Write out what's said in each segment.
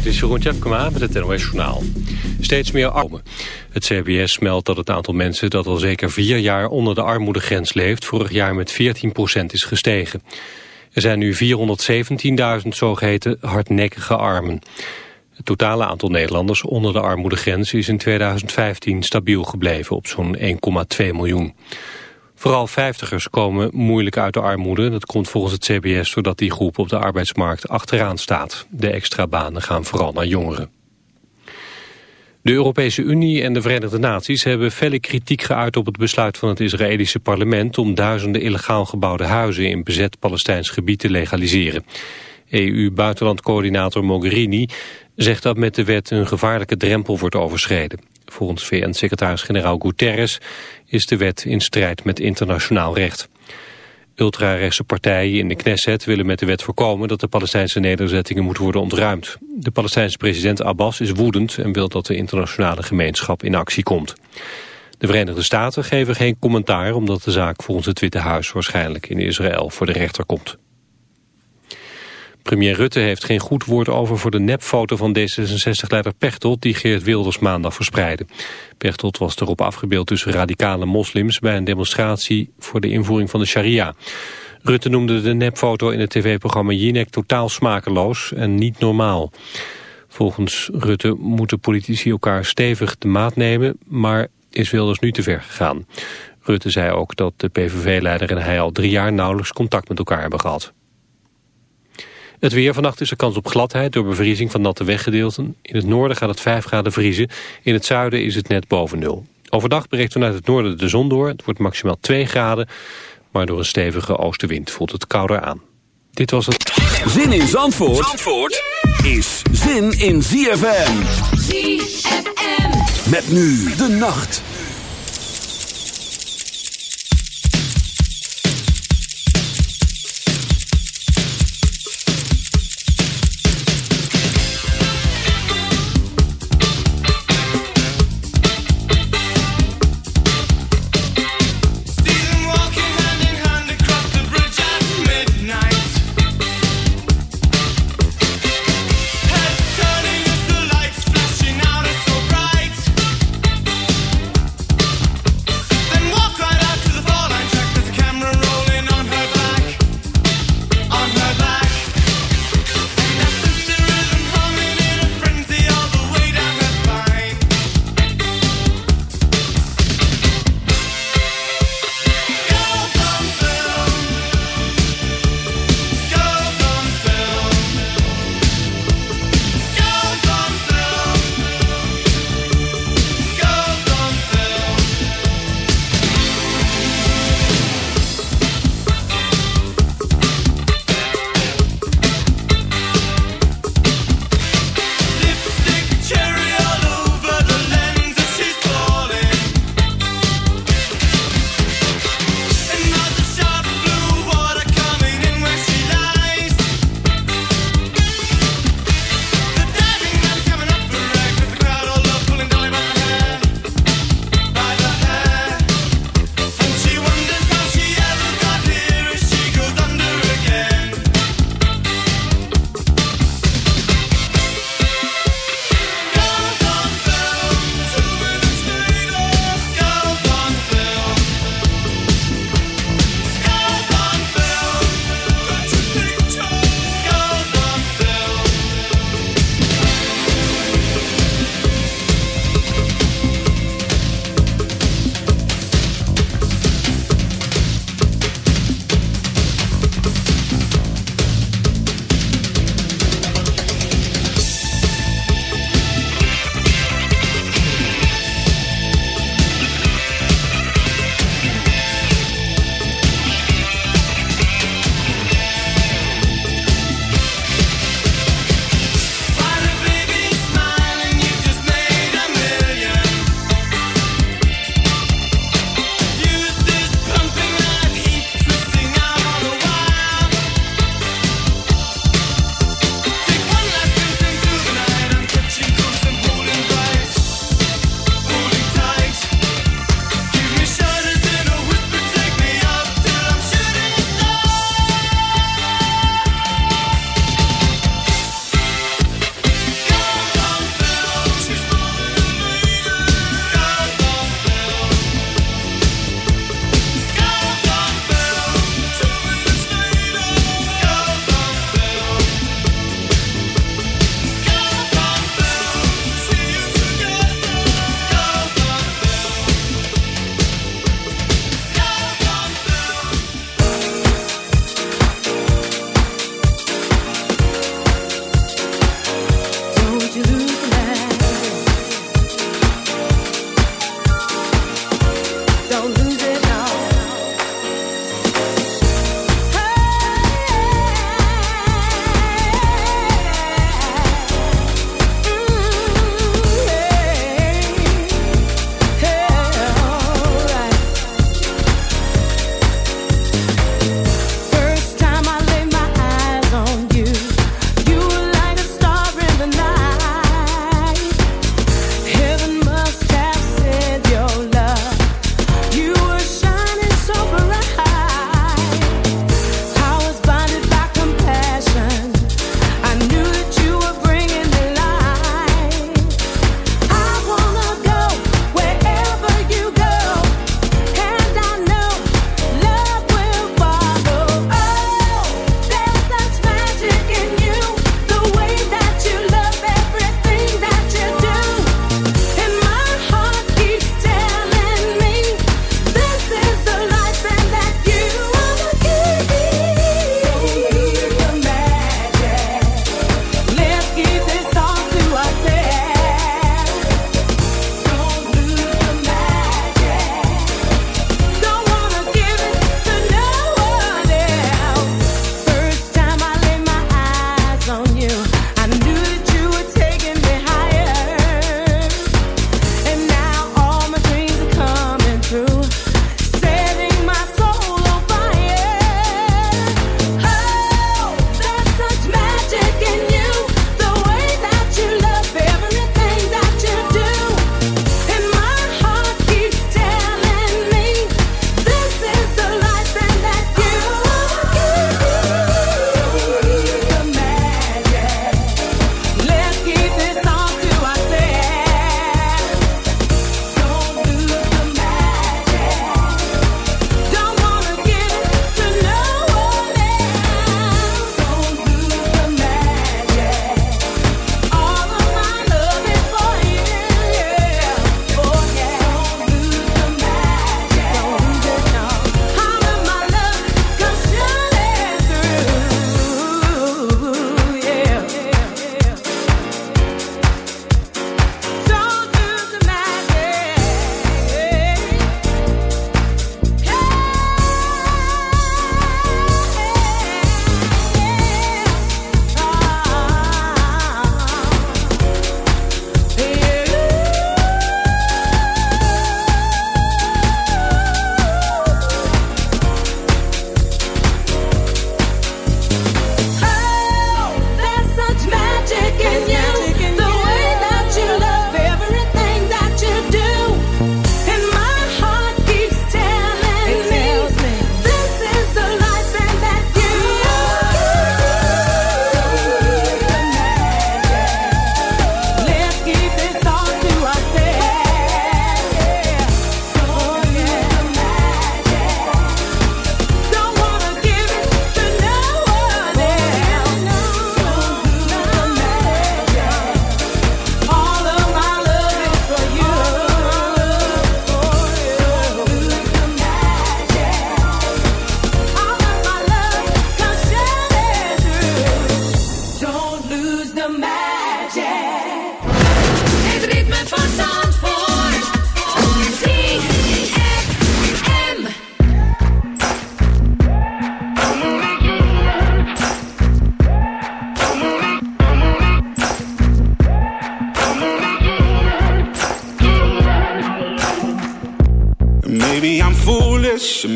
Dit is Jeroen Tjepkema met het NOS Journaal. Steeds meer armen. Het CBS meldt dat het aantal mensen dat al zeker vier jaar onder de armoedegrens leeft... vorig jaar met 14% is gestegen. Er zijn nu 417.000 zogeheten hardnekkige armen. Het totale aantal Nederlanders onder de armoedegrens is in 2015 stabiel gebleven op zo'n 1,2 miljoen. Vooral vijftigers komen moeilijk uit de armoede. Dat komt volgens het CBS doordat die groep op de arbeidsmarkt achteraan staat. De extra banen gaan vooral naar jongeren. De Europese Unie en de Verenigde Naties hebben felle kritiek geuit op het besluit van het Israëlische parlement om duizenden illegaal gebouwde huizen in bezet Palestijns gebied te legaliseren. EU-buitenlandcoördinator Mogherini zegt dat met de wet een gevaarlijke drempel wordt overschreden. Volgens VN-secretaris-generaal Guterres is de wet in strijd met internationaal recht. Ultrarechtse partijen in de Knesset willen met de wet voorkomen dat de Palestijnse nederzettingen moeten worden ontruimd. De Palestijnse president Abbas is woedend en wil dat de internationale gemeenschap in actie komt. De Verenigde Staten geven geen commentaar omdat de zaak volgens het Witte Huis waarschijnlijk in Israël voor de rechter komt. Premier Rutte heeft geen goed woord over voor de nepfoto van D66-leider Pechtold... die Geert Wilders maandag verspreidde. Pechtold was erop afgebeeld tussen radicale moslims... bij een demonstratie voor de invoering van de sharia. Rutte noemde de nepfoto in het tv-programma Jinek totaal smakeloos en niet normaal. Volgens Rutte moeten politici elkaar stevig de maat nemen... maar is Wilders nu te ver gegaan. Rutte zei ook dat de PVV-leider en hij al drie jaar nauwelijks contact met elkaar hebben gehad. Het weer vannacht is er kans op gladheid door bevriezing van natte weggedeelten. In het noorden gaat het 5 graden vriezen. In het zuiden is het net boven nul. Overdag breekt vanuit het noorden de zon door. Het wordt maximaal 2 graden. Maar door een stevige oostenwind voelt het kouder aan. Dit was het. Zin in Zandvoort, Zandvoort is zin in ZFM. ZFM. Met nu de nacht.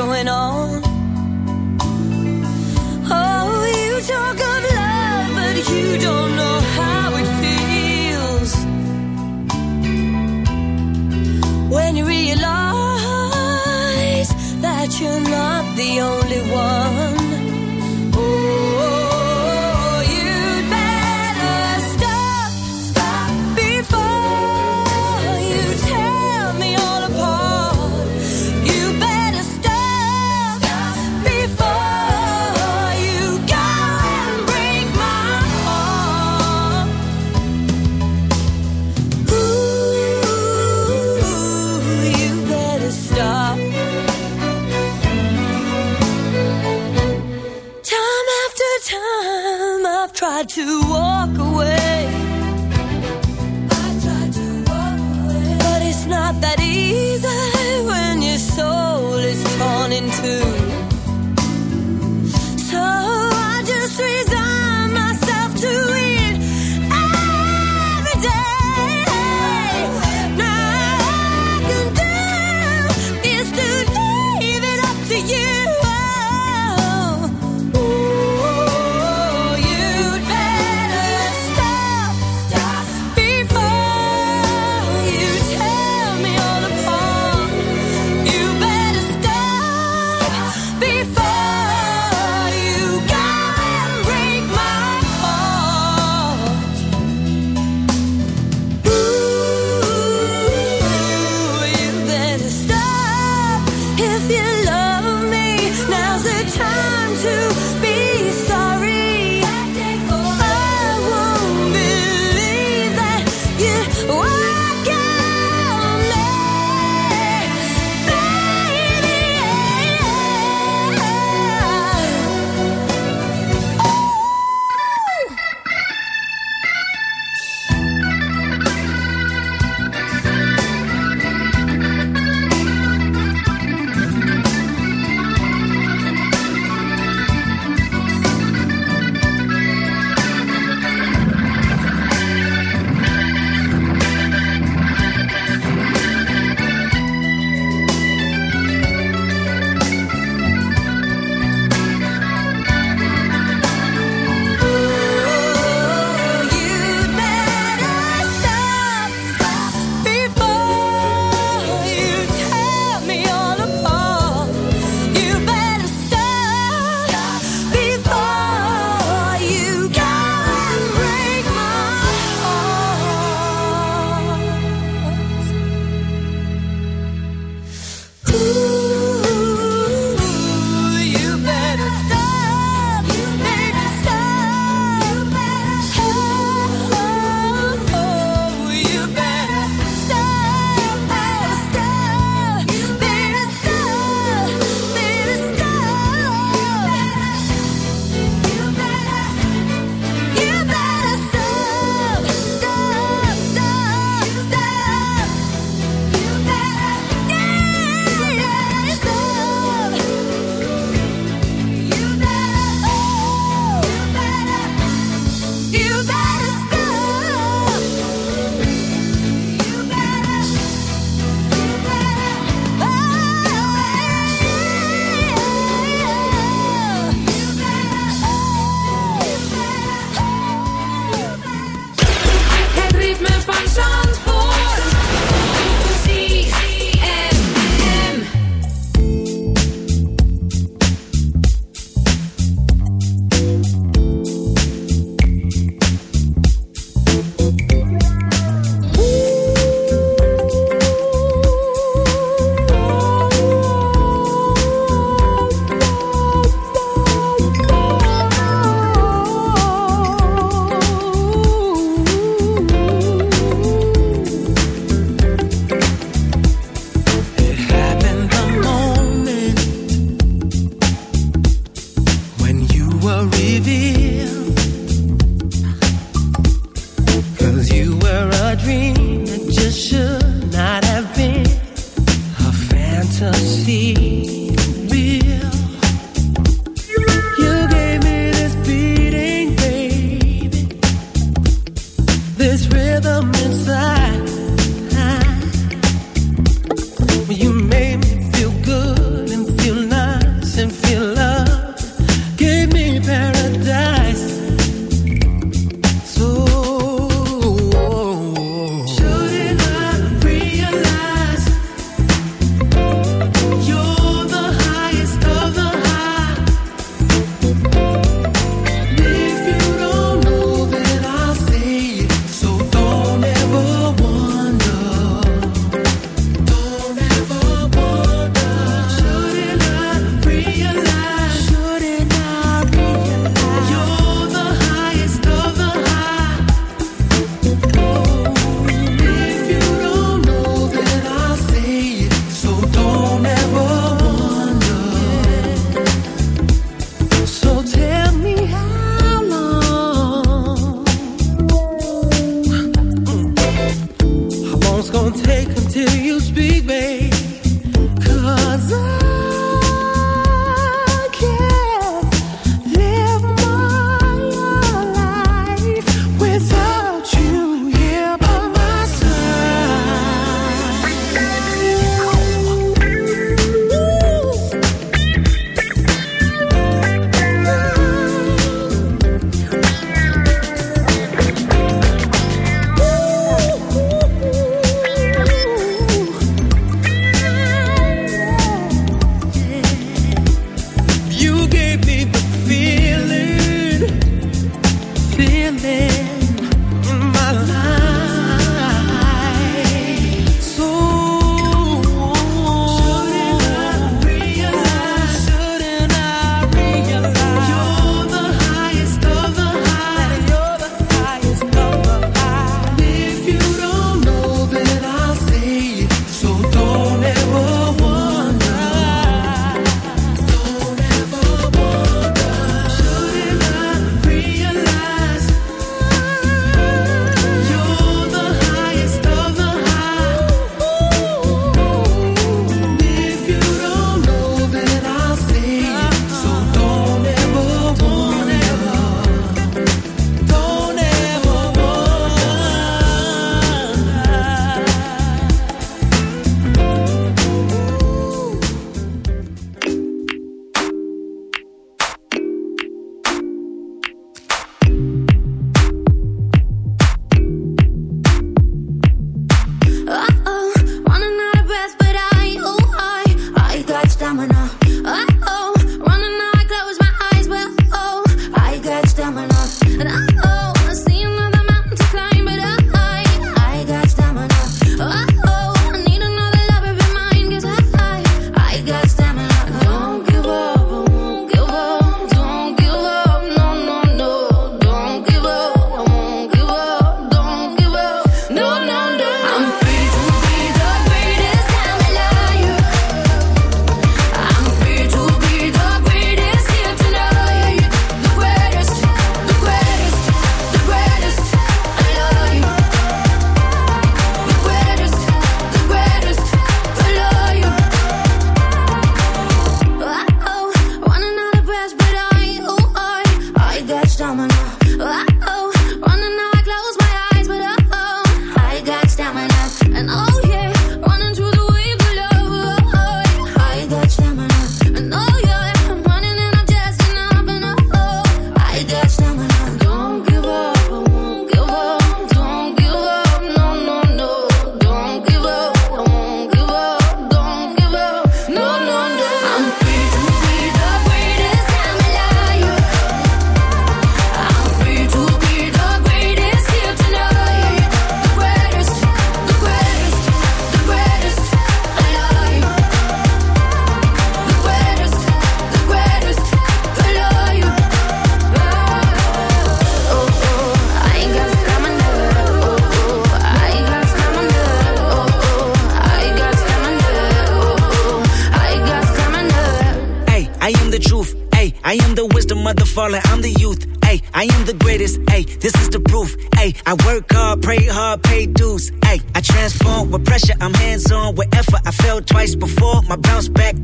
Going on.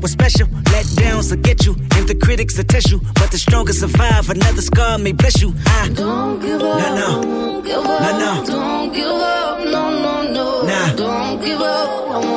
Was special. Let downs will get you, and the critics will test you. But the strongest survive. Another scar may bless you. I Don't give up. No, no. Don't give up. No, no. Don't give up. No, no, no. Nah. Don't give up.